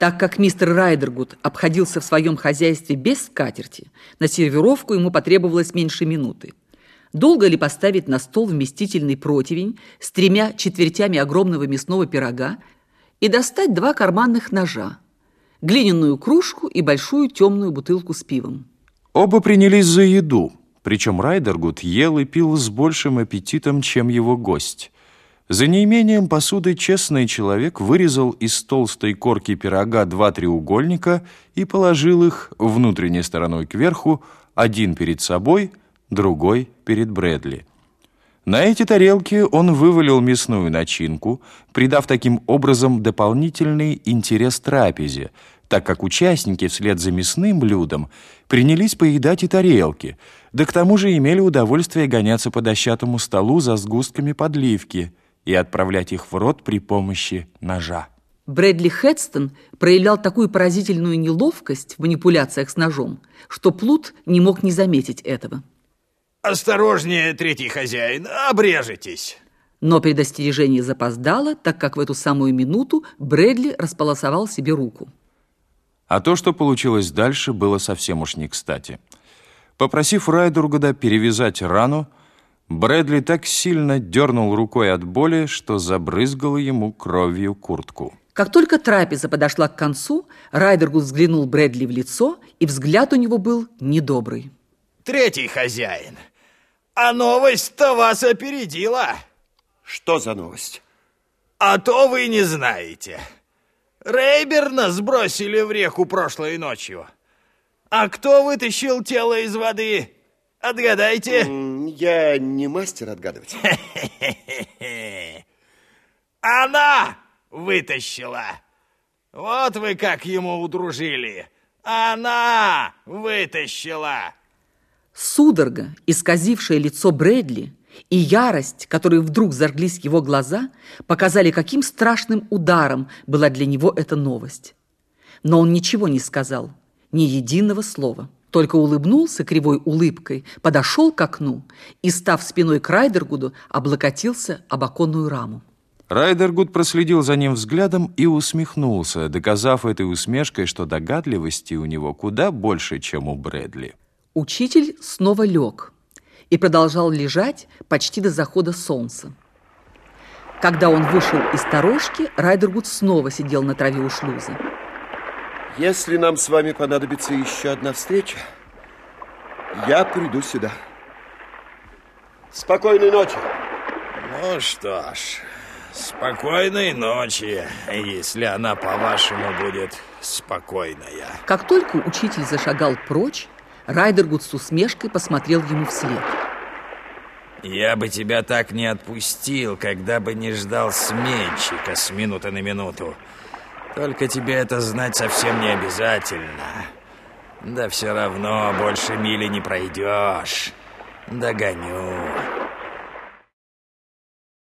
Так как мистер Райдергуд обходился в своем хозяйстве без скатерти, на сервировку ему потребовалось меньше минуты. Долго ли поставить на стол вместительный противень с тремя четвертями огромного мясного пирога и достать два карманных ножа, глиняную кружку и большую темную бутылку с пивом? Оба принялись за еду, причем Райдергуд ел и пил с большим аппетитом, чем его гость. За неимением посуды честный человек вырезал из толстой корки пирога два треугольника и положил их внутренней стороной кверху, один перед собой, другой перед Брэдли. На эти тарелки он вывалил мясную начинку, придав таким образом дополнительный интерес трапезе, так как участники вслед за мясным блюдом принялись поедать и тарелки, да к тому же имели удовольствие гоняться по дощатому столу за сгустками подливки – и отправлять их в рот при помощи ножа. Брэдли Хедстон проявлял такую поразительную неловкость в манипуляциях с ножом, что Плут не мог не заметить этого. «Осторожнее, третий хозяин, обрежетесь!» Но предостережение запоздало, так как в эту самую минуту Брэдли располосовал себе руку. А то, что получилось дальше, было совсем уж не кстати. Попросив Райдургода перевязать рану, Брэдли так сильно дернул рукой от боли, что забрызгал ему кровью куртку. Как только трапеза подошла к концу, Райдергуд взглянул Брэдли в лицо, и взгляд у него был недобрый. Третий хозяин, а новость-то вас опередила. Что за новость? А то вы не знаете. Рейберна сбросили в реку прошлой ночью. А кто вытащил тело из воды? Отгадайте. Я не мастер отгадывать. Она вытащила. Вот вы как ему удружили. Она вытащила. Судорога, исказившая лицо Брэдли, и ярость, которой вдруг зажглись его глаза, показали, каким страшным ударом была для него эта новость. Но он ничего не сказал, ни единого слова только улыбнулся кривой улыбкой, подошел к окну и, став спиной к Райдергуду, облокотился об оконную раму. Райдергуд проследил за ним взглядом и усмехнулся, доказав этой усмешкой, что догадливости у него куда больше, чем у Брэдли. Учитель снова лег и продолжал лежать почти до захода солнца. Когда он вышел из сторожки, Райдергуд снова сидел на траве у шлюза. Если нам с вами понадобится еще одна встреча, я приду сюда. Спокойной ночи. Ну что ж, спокойной ночи, если она, по-вашему, будет спокойная. Как только учитель зашагал прочь, Райдергуд с усмешкой посмотрел ему вслед. Я бы тебя так не отпустил, когда бы не ждал сменщика с минуты на минуту. Только тебе это знать совсем не обязательно. Да все равно больше мили не пройдешь. Догоню.